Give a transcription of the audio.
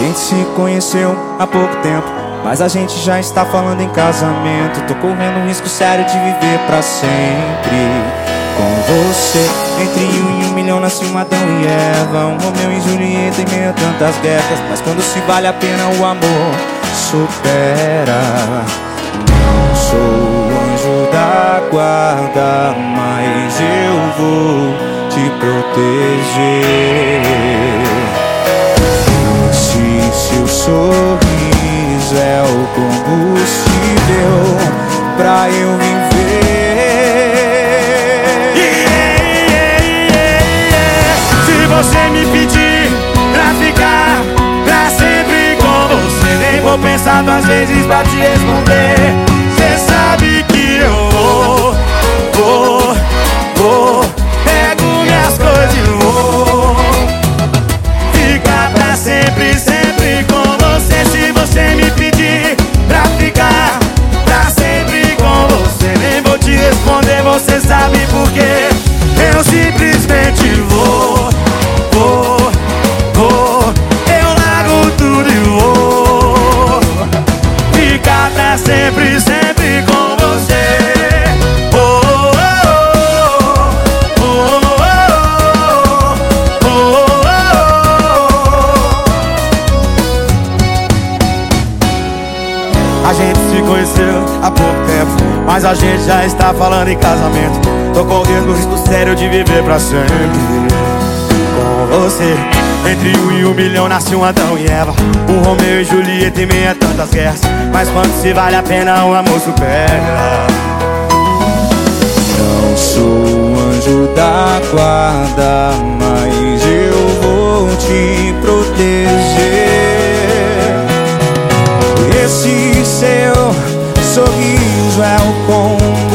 gente se conheceu há pouco tempo, mas a gente já está falando em casamento. Tô correndo um risco sério de viver pra sempre com você. Entre um e um milhão nasce um Adão e Eva, um Romeu e Julieta em meio a tantas guerras. Mas quando se vale a pena, o amor supera. Não sou anjo da guarda, mas eu vou te proteger. Sorriso é o combustível pra eu viver. Yeah, yeah, yeah, Se você me pedir pra ficar pra sempre com você, nem vou pensar duas vezes pra te responder. Sabe por quê Eu simplesmente vou, vou, vou. Eu largo tudo e vou. Ficar pra sempre, sempre se conheceu há pouco tempo Mas a gente já está falando em casamento. Tô correndo o risco sério de viver pra sempre Com você. Entre um e um milhão nasce um Adão e Eva. Um Romeu e Julieta em meia tantas guerras Mas quando se vale a pena o amor supera? Não sou anjo da guarda Mas eu vou te proteger esse seu sorriso é o combustível